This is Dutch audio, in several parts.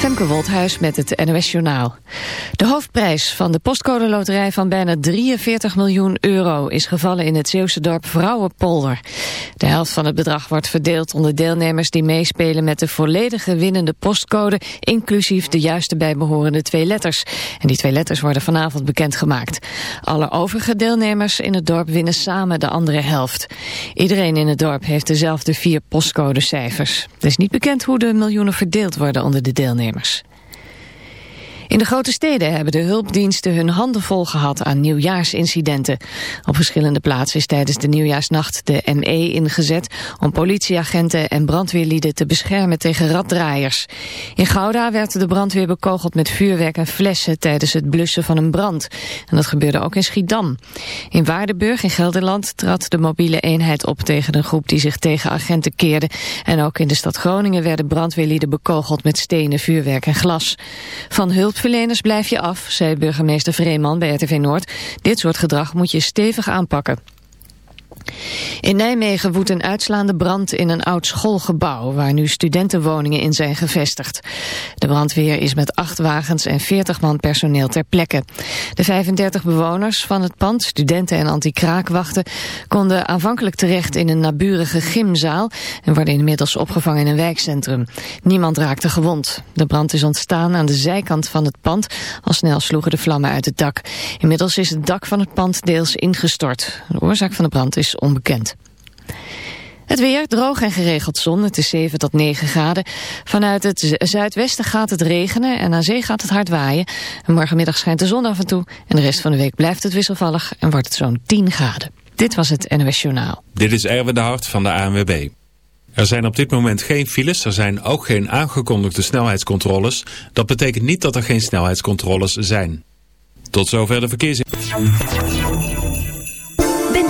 Femke Wolthuis met het NOS Journaal. De hoofdprijs van de postcode loterij van bijna 43 miljoen euro... is gevallen in het Zeeuwse dorp Vrouwenpolder. De helft van het bedrag wordt verdeeld onder deelnemers... die meespelen met de volledige winnende postcode... inclusief de juiste bijbehorende twee letters. En die twee letters worden vanavond bekendgemaakt. Alle overige deelnemers in het dorp winnen samen de andere helft. Iedereen in het dorp heeft dezelfde vier postcodecijfers. Het is niet bekend hoe de miljoenen verdeeld worden onder de deelnemers. werknemers. In de grote steden hebben de hulpdiensten hun handen vol gehad aan nieuwjaarsincidenten. Op verschillende plaatsen is tijdens de nieuwjaarsnacht de ME ingezet om politieagenten en brandweerlieden te beschermen tegen raddraaiers. In Gouda werd de brandweer bekogeld met vuurwerk en flessen tijdens het blussen van een brand. En dat gebeurde ook in Schiedam. In Waardenburg in Gelderland trad de mobiele eenheid op tegen een groep die zich tegen agenten keerde. En ook in de stad Groningen werden brandweerlieden bekogeld met stenen, vuurwerk en glas. Van hulp Hulpverleners blijf je af, zei burgemeester Vreeman bij RTV Noord. Dit soort gedrag moet je stevig aanpakken. In Nijmegen woedt een uitslaande brand in een oud schoolgebouw... waar nu studentenwoningen in zijn gevestigd. De brandweer is met acht wagens en 40 man personeel ter plekke. De 35 bewoners van het pand, studenten en anti-kraakwachten... konden aanvankelijk terecht in een naburige gymzaal... en worden inmiddels opgevangen in een wijkcentrum. Niemand raakte gewond. De brand is ontstaan aan de zijkant van het pand... al snel sloegen de vlammen uit het dak. Inmiddels is het dak van het pand deels ingestort. De oorzaak van de brand is onbekend. Het weer, droog en geregeld zon. Het is 7 tot 9 graden. Vanuit het zuidwesten gaat het regenen en aan zee gaat het hard waaien. En morgenmiddag schijnt de zon af en toe. En de rest van de week blijft het wisselvallig en wordt het zo'n 10 graden. Dit was het NOS Journaal. Dit is Erwin de Hart van de ANWB. Er zijn op dit moment geen files, er zijn ook geen aangekondigde snelheidscontroles. Dat betekent niet dat er geen snelheidscontroles zijn. Tot zover de verkeers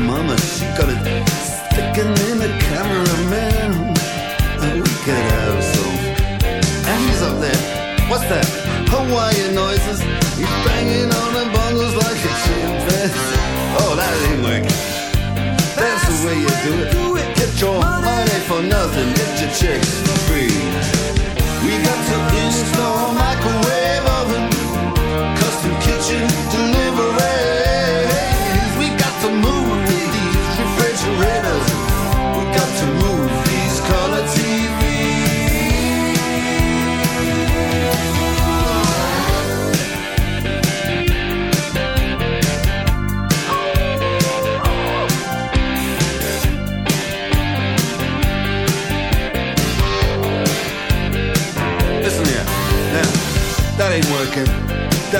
Mama, she got it sticking in the cameraman. We could have some and he's up there. What's that? Hawaiian noises. He's banging on the bongos like a chimpanzee. Oh, that ain't working. That's the way you do it. Get your money for nothing. Get your chicks for free. We got to install to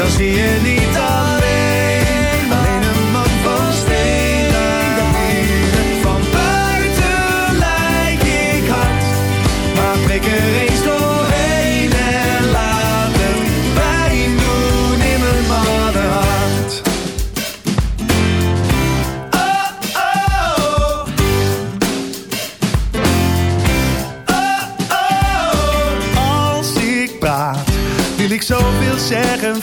Dan zie je niet alleen Alleen een man van steen Van buiten lijk ik hard. Maar prik er eens doorheen En laat het doen in mijn mannenhart. Als ik praat, wil ik zoveel zeggen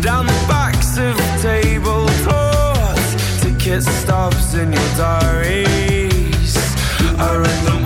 down the backs of tabletops. Ticket stubs in your diaries are in the